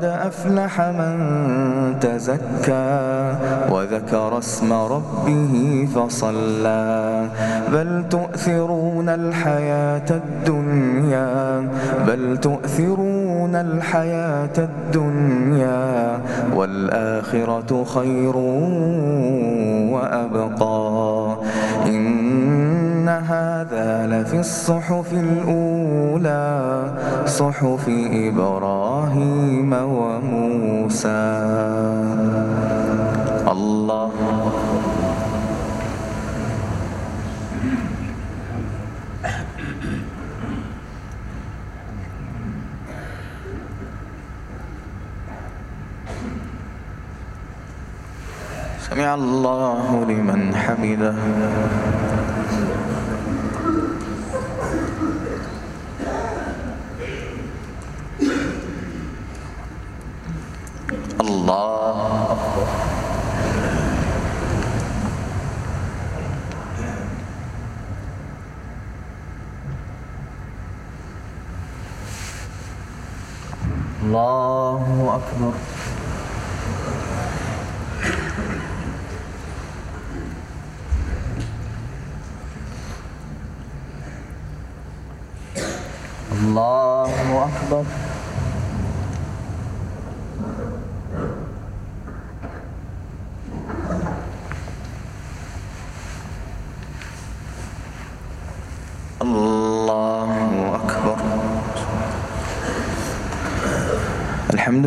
قد أفلح من تزكى وذكر اسم ربه فصلى بل تؤثرون الحياة الدنيا بل تؤثرون الحياة الدنيا والآخرة خير وأبقى هذا لفي الصحف الأولى صحف إبراهيم وموسى. الله. سمع الله لمن حمده الله أكبر الله أكبر. الله أكبر الله أكبر الحمد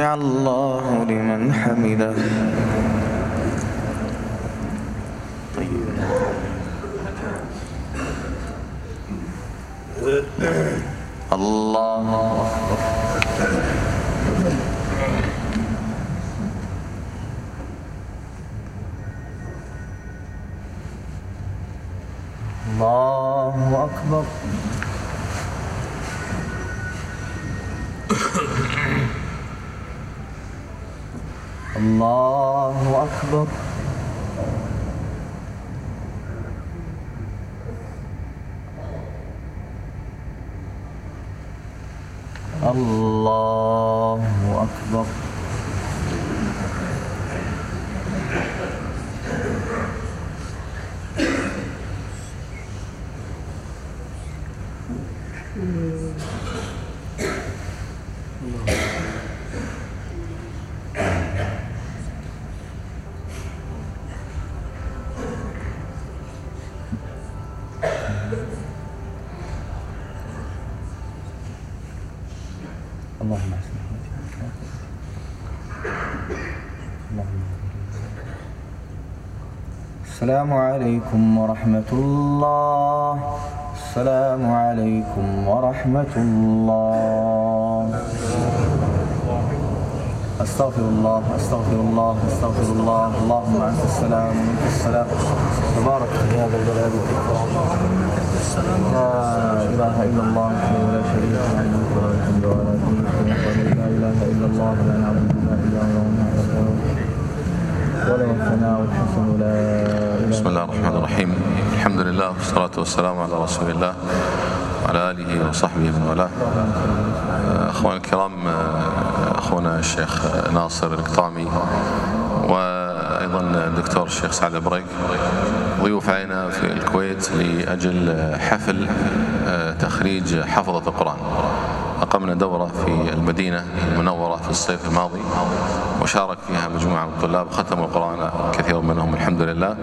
الله لمن حمده. طيب الله أكبر الله أكبر الله أكبر الله أكبر اللهم السلام عليكم ورحمة الله السلام عليكم ورحمة الله أستغفر الله أستغفر الله أستغفر الله اللهم أنت السلام ومنك السلام. تبارك يا ذا الجلال والإكرام لا إله إلا الله لا شريك له الملك وله الحمد ولا لا إله إلا الله لا نعبد إلا إياه وله الثناء والحسن لا بسم الله الرحمن الرحيم الحمد لله والصلاة والسلام على رسول الله وعلى آله وصحبه من والاه أخوان الكرام أخونا الشيخ ناصر القطامي وأيضا الدكتور الشيخ سعد البريك ضيوف علينا في الكويت لأجل حفل آه، تخريج حفظة القرآن. أقمنا دورة في المدينة المنورة في الصيف الماضي. وشارك فيها مجموعة من الطلاب ختموا القرآن كثير منهم الحمد لله.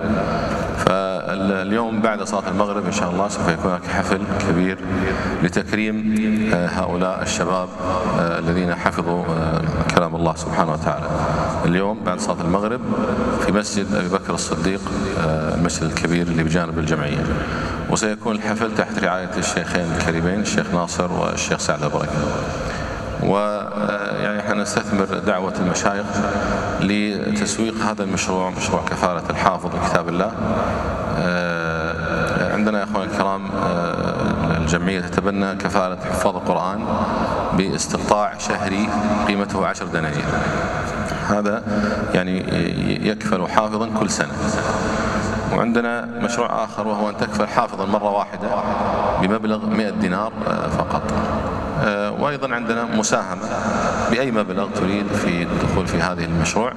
فاليوم بعد صلاة المغرب إن شاء الله سوف يكون هناك حفل كبير لتكريم آه، هؤلاء الشباب آه، الذين حفظوا كلام الله سبحانه وتعالى. اليوم بعد صلاة المغرب في مسجد أبي بكر الصديق المسجد الكبير اللي بجانب الجمعية. وسيكون الحفل تحت رعاية الشيخين الكريمين الشيخ ناصر والشيخ سعد البركة. ويعني إحنا نستثمر دعوة المشايخ لتسويق هذا المشروع مشروع كفالة الحافظ لكتاب الله. آه، عندنا يا أخوان الكرام آه، الجمعية تتبنى كفالة حفاظ القرآن باستقطاع شهري قيمته عشر دنانير. هذا يعني يكفل حافظا كل سنة. وعندنا مشروع آخر وهو أن تكفل حافظا مرة واحدة بمبلغ 100 دينار آه، فقط. آه، وأيضا عندنا مساهمة بأي مبلغ تريد في الدخول في هذه المشروع.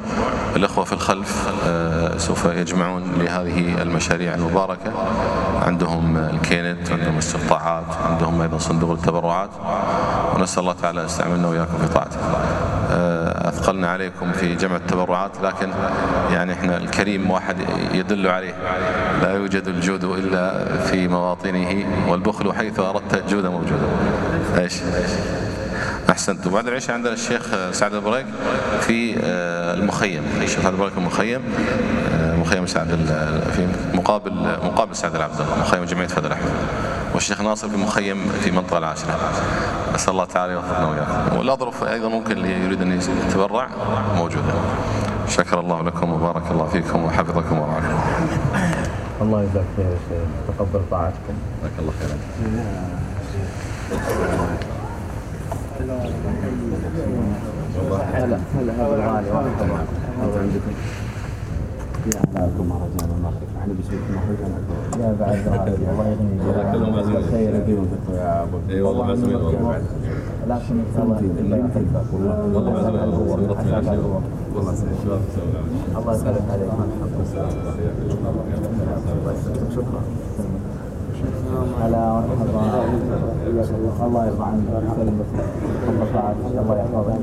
الأخوة في الخلف آه، سوف يجمعون لهذه المشاريع المباركة. عندهم الكينت عندهم استقطاعات عندهم أيضا صندوق التبرعات. ونسأل الله تعالى يستعملنا وإياكم في طاعته. أثقلنا عليكم في جمع التبرعات لكن يعني إحنا الكريم واحد يدل عليه. لا يوجد الجود إلا في مواطنه والبخل حيث أردت الجود موجودا إيش؟ احسنت وبعد العشاء عندنا الشيخ سعد البريك في آه، المخيم. الشيخ سعد البريك المخيم. آه، مخيم سعد في مقابل مقابل سعد العبد الله مخيم جمعية فدر أحمد. والشيخ ناصر في مخيم في المنطقة العاشرة. أسأل الله تعالى يوفقنا وياكم والاظرف أيضا ممكن اللي يريد أن يتبرع. موجوده شكر الله لكم وبارك الله فيكم وحفظكم ورعاكم. الله يجزاك خير يا شيخ. تقبل طاعتكم. جزاك الله خيرا. هلا هلا هذا الغالي. هذا عندكم شكرا هلا مرحبا الله يرضى عنك يسلمك الله الله يحفظك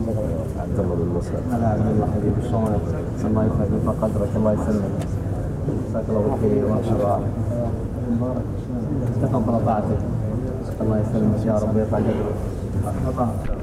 عبد الله بن مسعود هلا عبد الله حبيبي شلونك؟ الله يسعدك ويرفع قدرك الله يسلمك جزاك الله بالخير مرحبا تقبل طاعتك الله يسلمك يا رب ويرفع قدرك